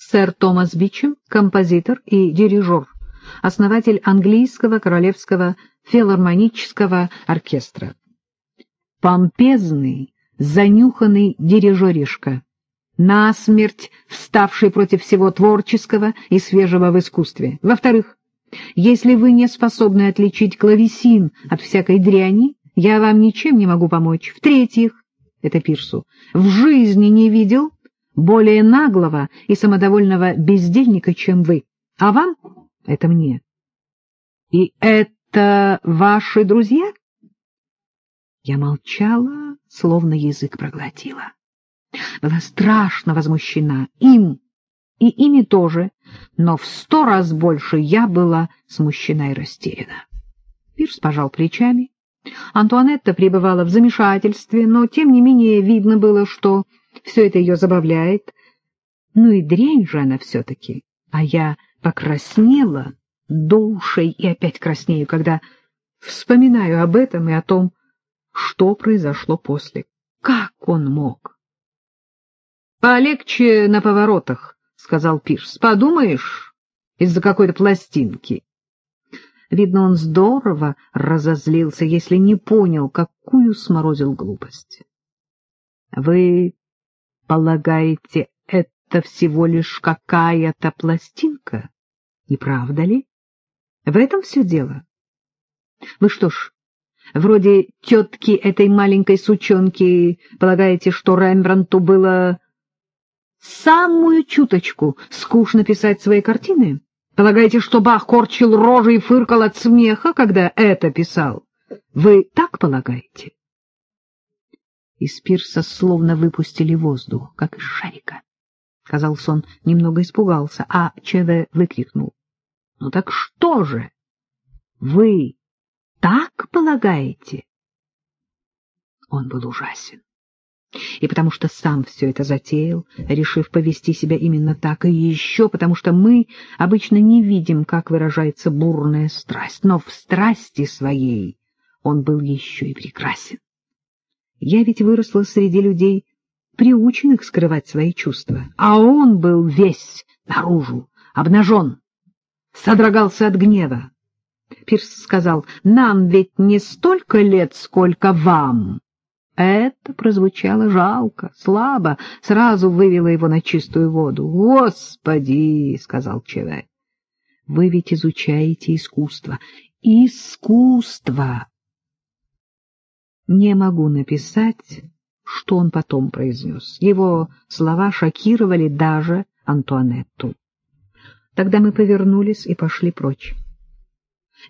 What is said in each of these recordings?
Сэр Томас Бичем, композитор и дирижер, основатель английского королевского филармонического оркестра. Помпезный, занюханный дирижеришка, насмерть вставший против всего творческого и свежего в искусстве. Во-вторых, если вы не способны отличить клавесин от всякой дряни, я вам ничем не могу помочь. В-третьих, это Пирсу, в жизни не видел более наглого и самодовольного бездельника, чем вы. А вам — это мне. И это ваши друзья? Я молчала, словно язык проглотила. Была страшно возмущена им, и ими тоже, но в сто раз больше я была смущена и растеряна. Пирс пожал плечами. Антуанетта пребывала в замешательстве, но, тем не менее, видно было, что все это ее забавляет. Ну и дрянь же она все-таки. А я покраснела до ушей и опять краснею, когда вспоминаю об этом и о том, что произошло после. Как он мог? — Полегче на поворотах, — сказал Пирс. — Подумаешь, из-за какой-то пластинки. Видно, он здорово разозлился, если не понял, какую сморозил глупость. — Вы полагаете, это всего лишь какая-то пластинка? Не правда ли? В этом все дело. Вы что ж, вроде тетки этой маленькой сучонки, полагаете, что Рембрандту было самую чуточку скучно писать свои картины? Полагаете, что Бах корчил рожи и фыркал от смеха, когда это писал? Вы так полагаете? Из пирса словно выпустили воздух, как из шарика. Казалось, он немного испугался, а ЧВ выкрикнул. — Ну так что же? Вы так полагаете? Он был ужасен. И потому что сам все это затеял, решив повести себя именно так, и еще потому что мы обычно не видим, как выражается бурная страсть, но в страсти своей он был еще и прекрасен. Я ведь выросла среди людей, приученных скрывать свои чувства, а он был весь наружу, обнажен, содрогался от гнева. Пирс сказал, «Нам ведь не столько лет, сколько вам». Это прозвучало жалко, слабо, сразу вывело его на чистую воду. «Господи!» — сказал Чеве. «Вы ведь изучаете искусство. Искусство!» Не могу написать, что он потом произнес. Его слова шокировали даже Антуанетту. Тогда мы повернулись и пошли прочь.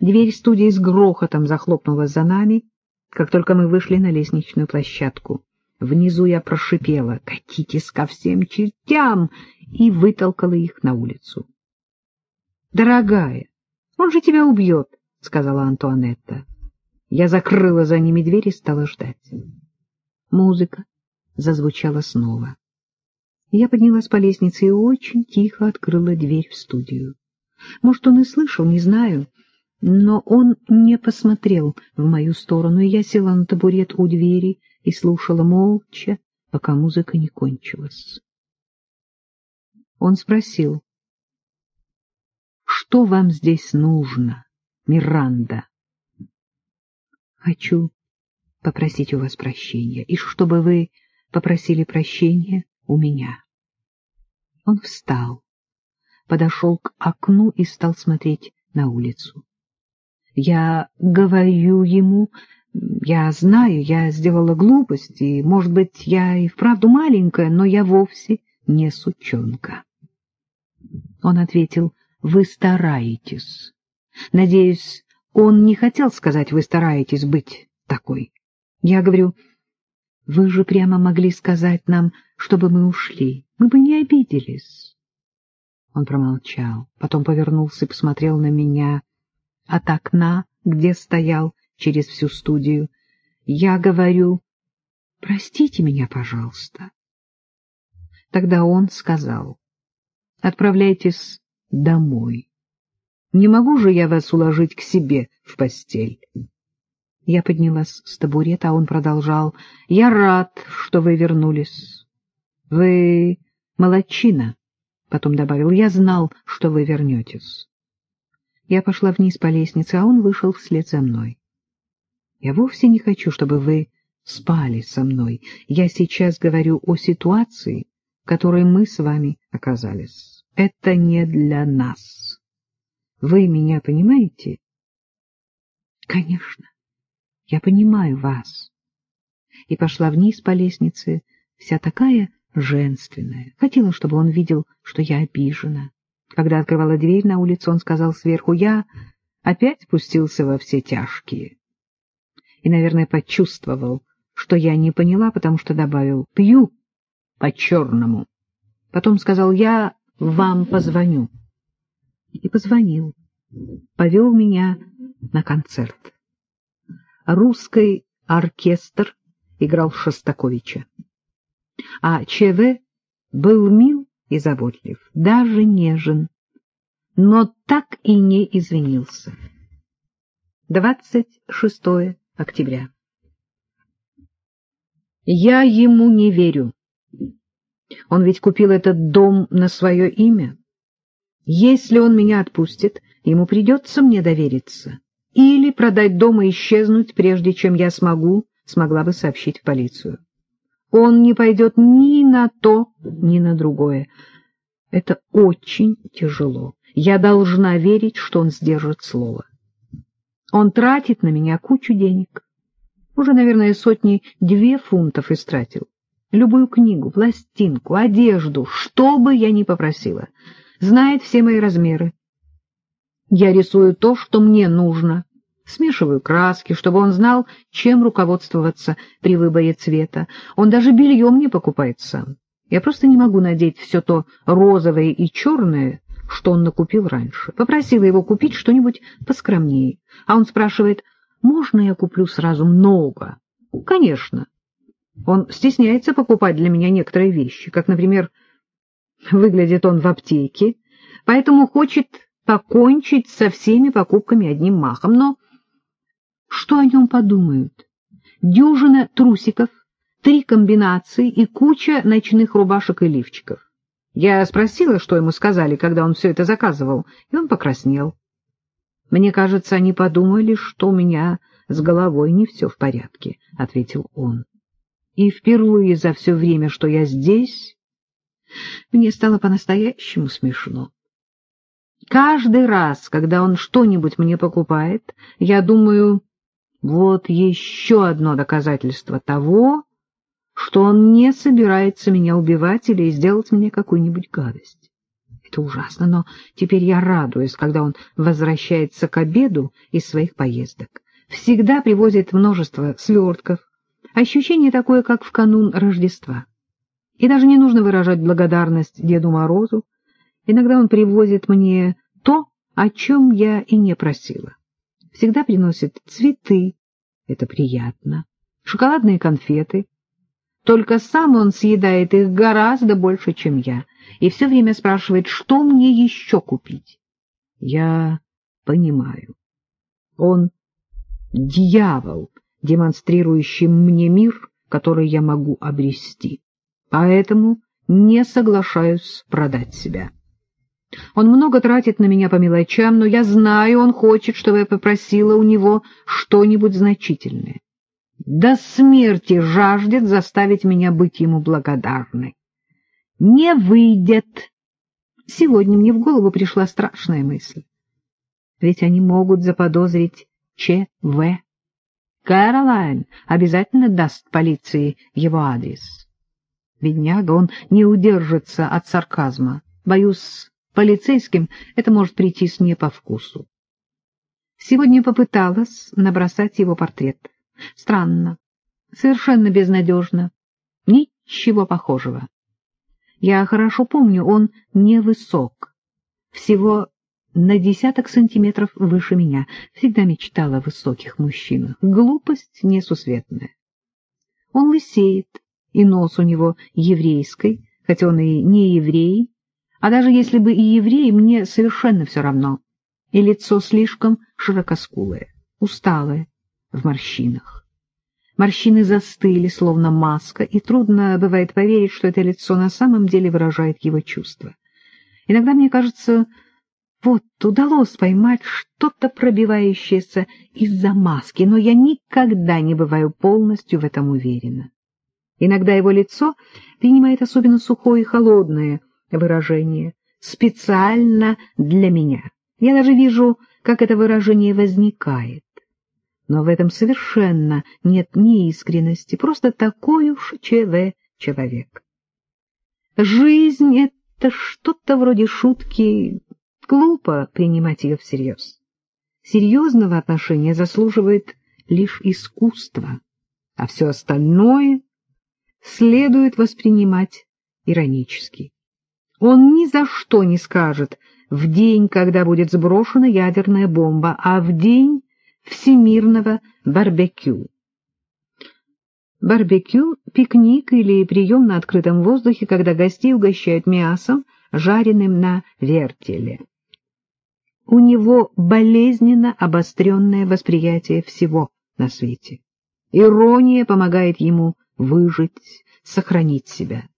Дверь студии с грохотом захлопнулась за нами, как только мы вышли на лестничную площадку. Внизу я прошипела «Катитесь ко всем чертям!» и вытолкала их на улицу. «Дорогая, он же тебя убьет!» — сказала Антуанетта. Я закрыла за ними дверь и стала ждать. Музыка зазвучала снова. Я поднялась по лестнице и очень тихо открыла дверь в студию. Может, он и слышал, не знаю, но он не посмотрел в мою сторону, и я села на табурет у двери и слушала молча, пока музыка не кончилась. Он спросил, «Что вам здесь нужно, Миранда?» «Хочу попросить у вас прощения, и чтобы вы попросили прощения у меня». Он встал, подошел к окну и стал смотреть на улицу. Я говорю ему, я знаю, я сделала глупость, и, может быть, я и вправду маленькая, но я вовсе не сучонка. Он ответил, вы стараетесь. Надеюсь, он не хотел сказать, вы стараетесь быть такой. Я говорю, вы же прямо могли сказать нам, чтобы мы ушли. Мы бы не обиделись. Он промолчал, потом повернулся и посмотрел на меня от окна, где стоял через всю студию. Я говорю, простите меня, пожалуйста. Тогда он сказал, отправляйтесь домой. Не могу же я вас уложить к себе в постель. Я поднялась с табурета, а он продолжал. Я рад, что вы вернулись. Вы молодчина. Потом добавил, я знал, что вы вернетесь. Я пошла вниз по лестнице, а он вышел вслед за мной. Я вовсе не хочу, чтобы вы спали со мной. Я сейчас говорю о ситуации, в которой мы с вами оказались. Это не для нас. Вы меня понимаете? Конечно, я понимаю вас. И пошла вниз по лестнице, вся такая женственная. Хотела, чтобы он видел, что я обижена. Когда открывала дверь на улицу, он сказал сверху, я опять спустился во все тяжкие. И, наверное, почувствовал, что я не поняла, потому что добавил «пью по-черному». Потом сказал «я вам позвоню». И позвонил. Повел меня на концерт. Русский оркестр играл Шостаковича. А ЧВ был мил и заботлив, даже нежен, но так и не извинился. 26 октября. Я ему не верю. Он ведь купил этот дом на свое имя. Если он меня отпустит, ему придется мне довериться. Или продать дом и исчезнуть, прежде чем я смогу, смогла бы сообщить в полицию. Он не пойдет ни на то, ни на другое. Это очень тяжело. Я должна верить, что он сдержит слово. Он тратит на меня кучу денег. Уже, наверное, сотни две фунтов истратил. Любую книгу, пластинку, одежду, что бы я ни попросила. Знает все мои размеры. Я рисую то, что мне нужно. Смешиваю краски, чтобы он знал, чем руководствоваться при выборе цвета. Он даже бельем не покупает сам. Я просто не могу надеть все то розовое и черное, что он накупил раньше. Попросила его купить что-нибудь поскромнее. А он спрашивает, можно я куплю сразу много? Конечно. Он стесняется покупать для меня некоторые вещи, как, например, выглядит он в аптеке, поэтому хочет покончить со всеми покупками одним махом, но что о нем подумают? Дюжина трусиков, три комбинации и куча ночных рубашек и лифчиков. Я спросила, что ему сказали, когда он все это заказывал, и он покраснел. Мне кажется, они подумали, что у меня с головой не все в порядке, — ответил он. И впервые за все время, что я здесь, мне стало по-настоящему смешно. Каждый раз, когда он что-нибудь мне покупает, я думаю, вот еще одно доказательство того, что он не собирается меня убивать или сделать мне какую-нибудь гадость. Это ужасно, но теперь я радуюсь, когда он возвращается к обеду из своих поездок. Всегда привозит множество свертков. Ощущение такое, как в канун Рождества. И даже не нужно выражать благодарность Деду Морозу. Иногда он привозит мне то, о чем я и не просила всегда приносит цветы, это приятно, шоколадные конфеты. Только сам он съедает их гораздо больше, чем я, и все время спрашивает, что мне еще купить. Я понимаю. Он дьявол, демонстрирующий мне мир, который я могу обрести. Поэтому не соглашаюсь продать себя. Он много тратит на меня по мелочам, но я знаю, он хочет, чтобы я попросила у него что-нибудь значительное. До смерти жаждет заставить меня быть ему благодарной. Не выйдет. Сегодня мне в голову пришла страшная мысль. Ведь они могут заподозрить Ч.В. Кэролайн обязательно даст полиции его адрес. Бедняга, он не удержится от сарказма. Боюсь, Полицейским это может прийтись мне по вкусу. Сегодня попыталась набросать его портрет. Странно, совершенно безнадежно, ничего похожего. Я хорошо помню, он невысок, всего на десяток сантиметров выше меня. Всегда мечтала о высоких мужчинах. Глупость несусветная. Он лысеет, и нос у него еврейский, хотя он и не еврей, а даже если бы и еврей, мне совершенно все равно. И лицо слишком широкоскулое, усталое, в морщинах. Морщины застыли, словно маска, и трудно бывает поверить, что это лицо на самом деле выражает его чувства. Иногда мне кажется, вот удалось поймать что-то пробивающееся из-за маски, но я никогда не бываю полностью в этом уверена. Иногда его лицо принимает особенно сухое и холодное выражение, специально для меня. Я даже вижу, как это выражение возникает. Но в этом совершенно нет ни искренности, просто такой уж ЧВ человек. Жизнь — это что-то вроде шутки, глупо принимать ее всерьез. Серьезного отношения заслуживает лишь искусство, а все остальное следует воспринимать иронически. Он ни за что не скажет в день, когда будет сброшена ядерная бомба, а в день всемирного барбекю. Барбекю — пикник или прием на открытом воздухе, когда гостей угощают мясом, жареным на вертеле. У него болезненно обостренное восприятие всего на свете. Ирония помогает ему выжить, сохранить себя.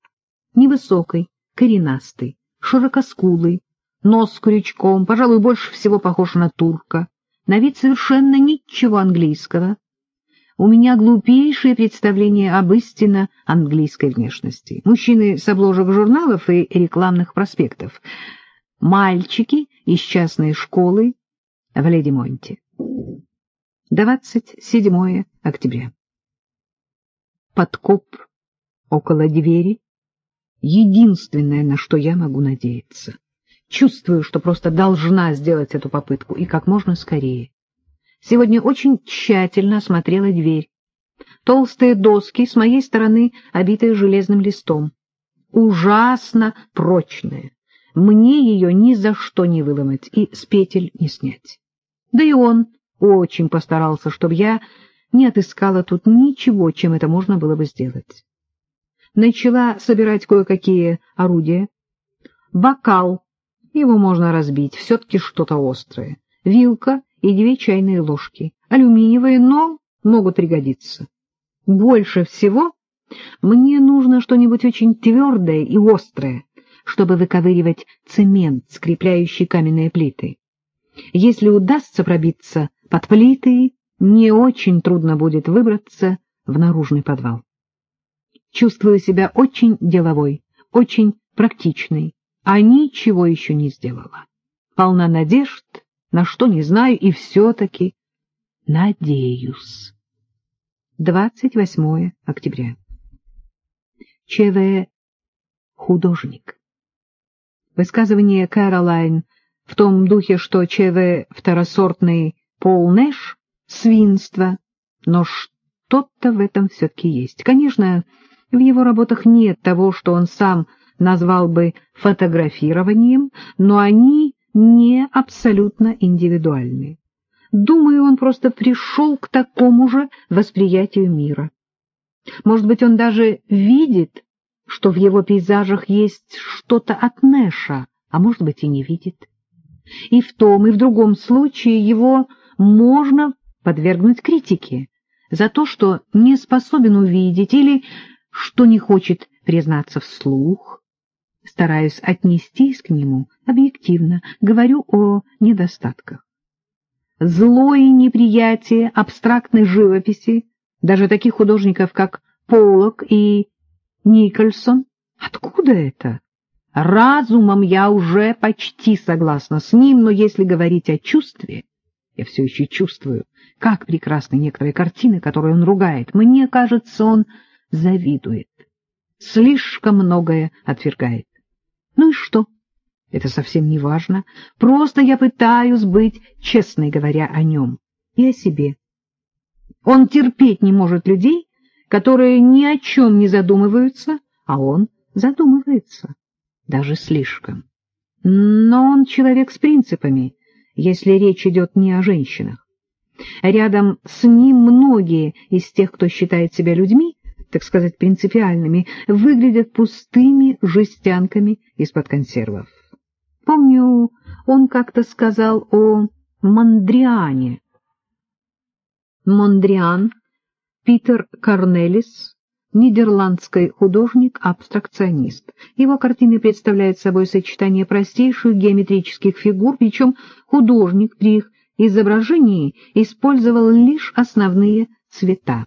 Невысокий, коренастый, широкоскулый, нос крючком, пожалуй, больше всего похож на турка, на вид совершенно ничего английского. У меня глупейшее представление об истинно английской внешности. Мужчины с обложек журналов и рекламных проспектов. Мальчики из частной школы в Леди-Монте. 27 октября подкоп около двери — единственное, на что я могу надеяться. Чувствую, что просто должна сделать эту попытку, и как можно скорее. Сегодня очень тщательно осмотрела дверь. Толстые доски с моей стороны, обитые железным листом. Ужасно прочная. Мне ее ни за что не выломать и с петель не снять. Да и он очень постарался, чтобы я не отыскала тут ничего, чем это можно было бы сделать. Начала собирать кое-какие орудия. Бокал, его можно разбить, все-таки что-то острое. Вилка и две чайные ложки, алюминиевые, но могут пригодиться. Больше всего мне нужно что-нибудь очень твердое и острое, чтобы выковыривать цемент, скрепляющий каменные плиты. Если удастся пробиться под плиты, не очень трудно будет выбраться в наружный подвал. Чувствую себя очень деловой, очень практичной, а ничего еще не сделала. Полна надежд, на что не знаю, и все-таки надеюсь. 28 октября. ЧВ художник. Высказывание Кэролайн в том духе, что ЧВ второсортный Пол Нэш свинство, но что-то в этом все-таки есть. Конечно, в его работах нет того, что он сам назвал бы фотографированием, но они не абсолютно индивидуальны. Думаю, он просто пришел к такому же восприятию мира. Может быть, он даже видит, что в его пейзажах есть что-то от Нэша, а может быть и не видит. И в том, и в другом случае его можно подвергнуть критике за то, что не способен увидеть или что не хочет признаться вслух. Стараюсь отнестись к нему объективно, говорю о недостатках. Злое неприятие абстрактной живописи, даже таких художников, как Поллок и Никольсон, откуда это? Разумом я уже почти согласна с ним, но если говорить о чувстве, я все еще чувствую, как прекрасны некоторые картины, которые он ругает. Мне кажется, он завидует. Слишком многое отвергает. Ну и что? Это совсем не важно. Просто я пытаюсь быть честной, говоря о нем и о себе. Он терпеть не может людей, которые ни о чем не задумываются, а он задумывается, даже слишком. Но он человек с принципами, если речь идет не о женщинах. Рядом с ним многие из тех, кто считает себя людьми, так сказать, принципиальными, выглядят пустыми жестянками из-под консервов. Помню, он как-то сказал о Мондриане. Мондриан, Питер Корнелис, нидерландский художник-абстракционист. Его картины представляют собой сочетание простейших геометрических фигур, причем художник при их изображении использовал лишь основные цвета.